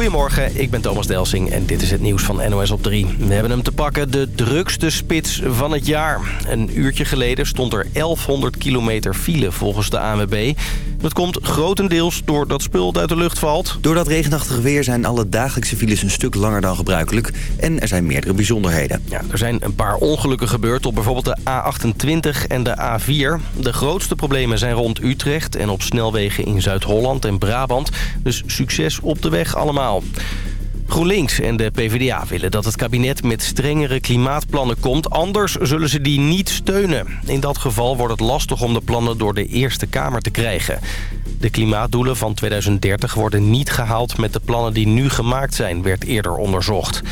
Goedemorgen, ik ben Thomas Delsing en dit is het nieuws van NOS op 3. We hebben hem te pakken, de drukste spits van het jaar. Een uurtje geleden stond er 1100 kilometer file volgens de ANWB. Dat komt grotendeels doordat spul uit de lucht valt. Door dat regenachtige weer zijn alle dagelijkse files een stuk langer dan gebruikelijk. En er zijn meerdere bijzonderheden. Ja, er zijn een paar ongelukken gebeurd op bijvoorbeeld de A28 en de A4. De grootste problemen zijn rond Utrecht en op snelwegen in Zuid-Holland en Brabant. Dus succes op de weg allemaal. GroenLinks en de PvdA willen dat het kabinet met strengere klimaatplannen komt. Anders zullen ze die niet steunen. In dat geval wordt het lastig om de plannen door de Eerste Kamer te krijgen. De klimaatdoelen van 2030 worden niet gehaald met de plannen die nu gemaakt zijn, werd eerder onderzocht.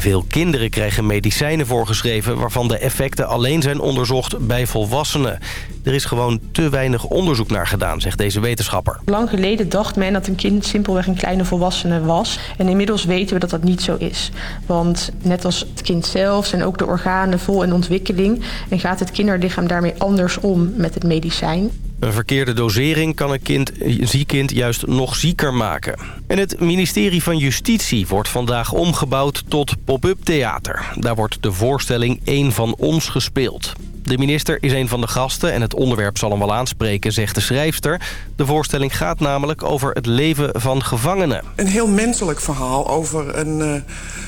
Veel kinderen krijgen medicijnen voorgeschreven... waarvan de effecten alleen zijn onderzocht bij volwassenen. Er is gewoon te weinig onderzoek naar gedaan, zegt deze wetenschapper. Lang geleden dacht men dat een kind simpelweg een kleine volwassene was. En inmiddels weten we dat dat niet zo is. Want net als het kind zelf zijn ook de organen vol in ontwikkeling... en gaat het kinderlichaam daarmee anders om met het medicijn. Een verkeerde dosering kan een, kind, een ziek kind juist nog zieker maken. En het ministerie van Justitie wordt vandaag omgebouwd tot pop-up theater. Daar wordt de voorstelling Eén van ons gespeeld. De minister is een van de gasten en het onderwerp zal hem wel aanspreken, zegt de schrijfster. De voorstelling gaat namelijk over het leven van gevangenen. Een heel menselijk verhaal over een, uh,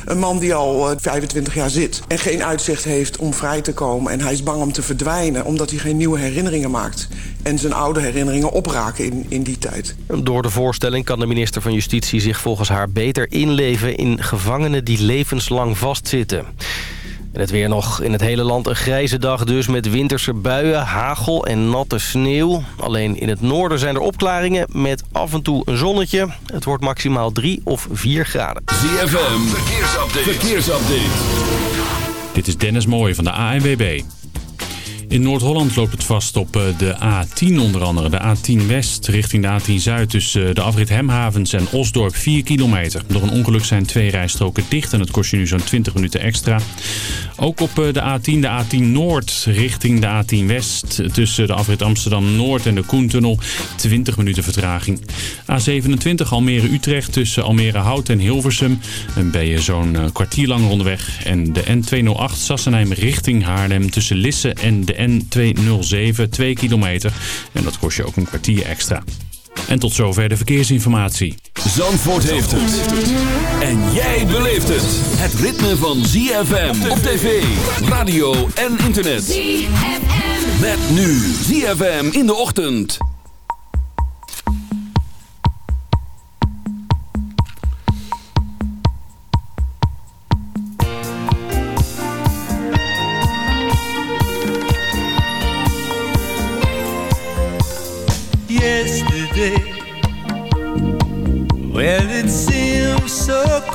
een man die al uh, 25 jaar zit... en geen uitzicht heeft om vrij te komen. En hij is bang om te verdwijnen omdat hij geen nieuwe herinneringen maakt... en zijn oude herinneringen opraken in, in die tijd. Door de voorstelling kan de minister van Justitie zich volgens haar beter inleven... in gevangenen die levenslang vastzitten. En het weer nog in het hele land een grijze dag dus met winterse buien, hagel en natte sneeuw. Alleen in het noorden zijn er opklaringen met af en toe een zonnetje. Het wordt maximaal 3 of 4 graden. ZFM, verkeersupdate. verkeersupdate. Dit is Dennis Mooij van de ANWB. In Noord-Holland loopt het vast op de A10 onder andere. De A10 West richting de A10 Zuid tussen de afrit Hemhavens en Osdorp 4 kilometer. Door een ongeluk zijn twee rijstroken dicht en het kost je nu zo'n 20 minuten extra. Ook op de A10, de A10 Noord richting de A10 West tussen de afrit Amsterdam Noord en de Koentunnel 20 minuten vertraging. A27 Almere-Utrecht tussen Almere Hout en Hilversum. Dan ben je zo'n kwartier langer onderweg. En de N208 Sassenheim richting Haarlem tussen Lisse en de N207 2 kilometer. En dat kost je ook een kwartier extra. En tot zover de verkeersinformatie. Zandvoort heeft het. En jij beleeft het. Het ritme van ZFM op tv, radio en internet. ZFM. Met nu ZFM in de ochtend.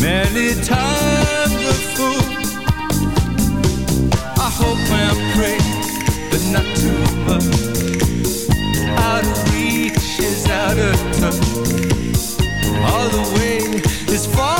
many times a fool. I hope and pray, but not too much. Out of reach is out of touch all the way is far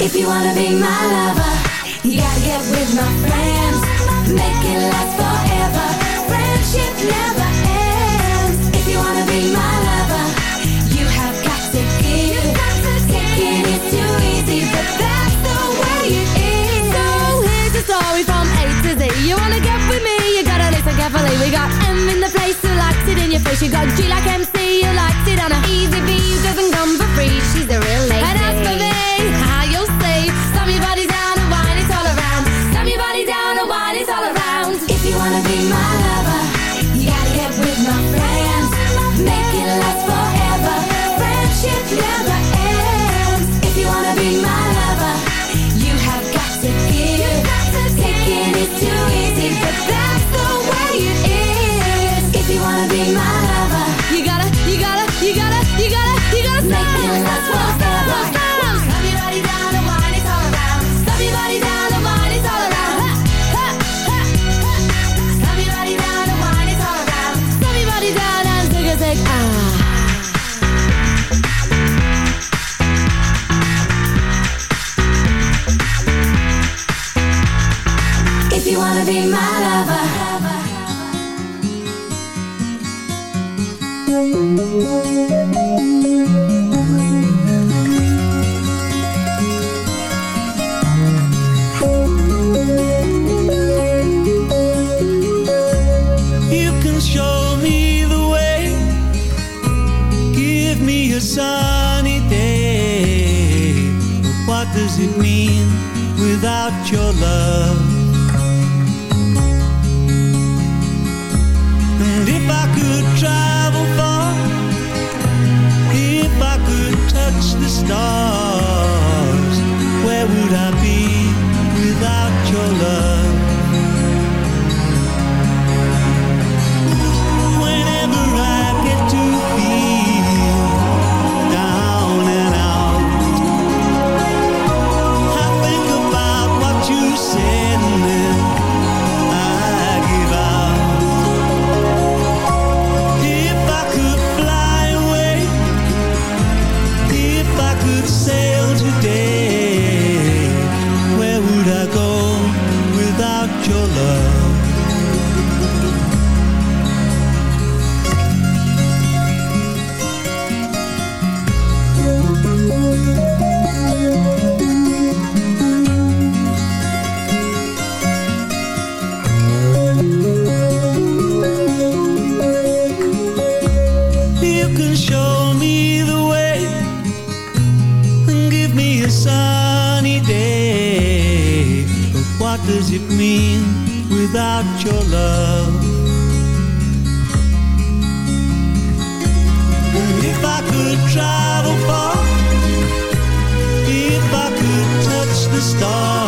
If you wanna be my lover, you gotta get with my friends. You got M in the place, who likes it in your face? You got G like MC, you likes it on a easy beat. it mean without your love? And if I could travel far, if I could touch the stars without your love. If I could travel far, if I could touch the stars.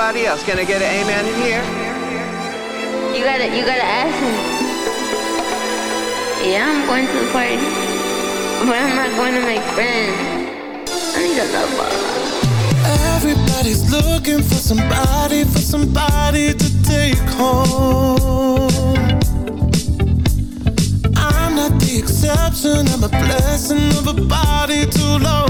somebody else. Can I get an amen in here? You gotta, you gotta ask him. Yeah, I'm going to the party, but I'm not going to make friends. I need a lover. Everybody's looking for somebody, for somebody to take home. I'm not the exception, I'm a blessing of a body too low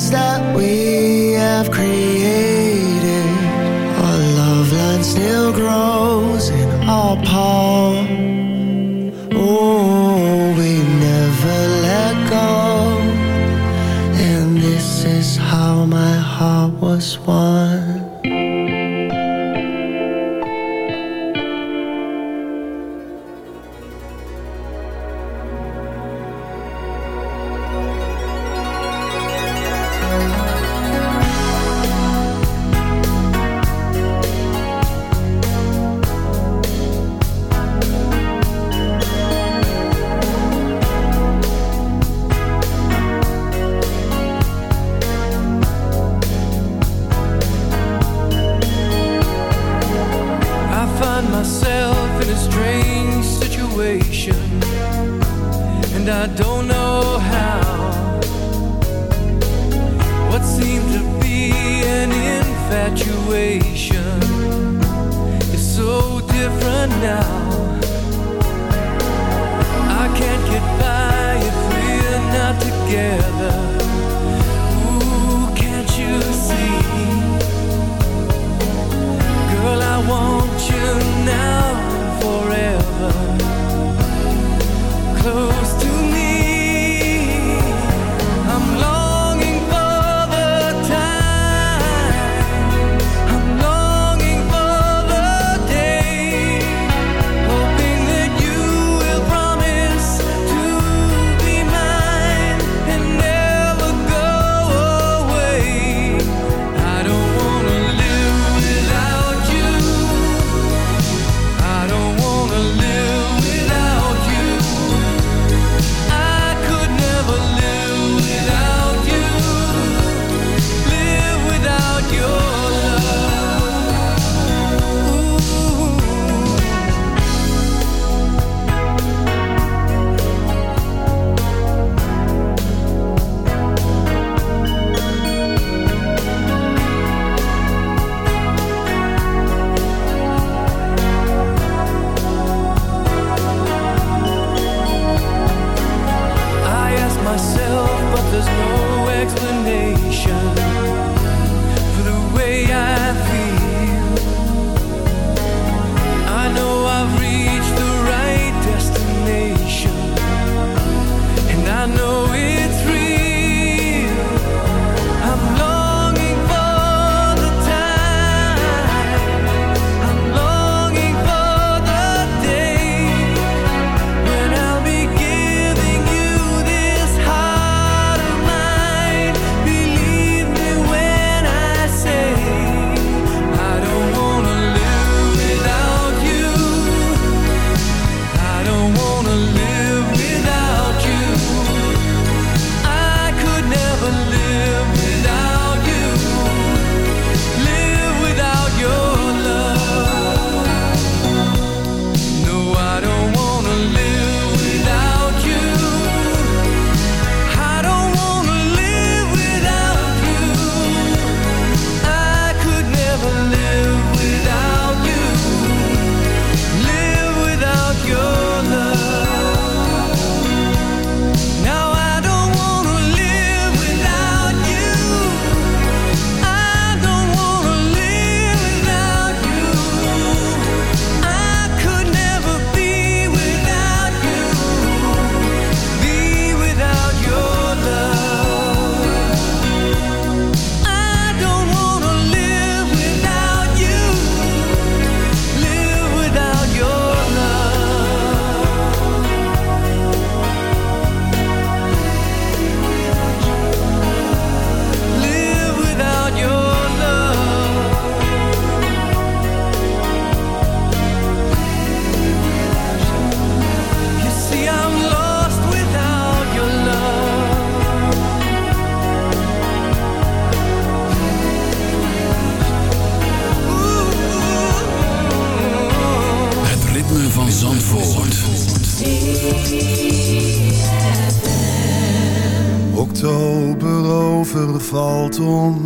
worlds that we have created. Our love line still grows in our palm. Oh, we never let go. And this is how my heart was won.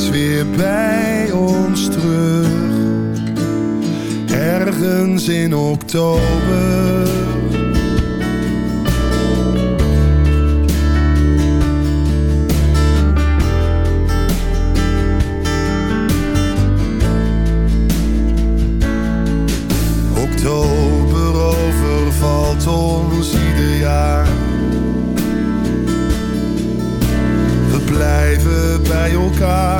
steeds weer bij ons terug. Ergens in oktober. Oktober overvalt ons ieder jaar. Blijven bij elkaar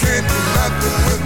Can't do nothing without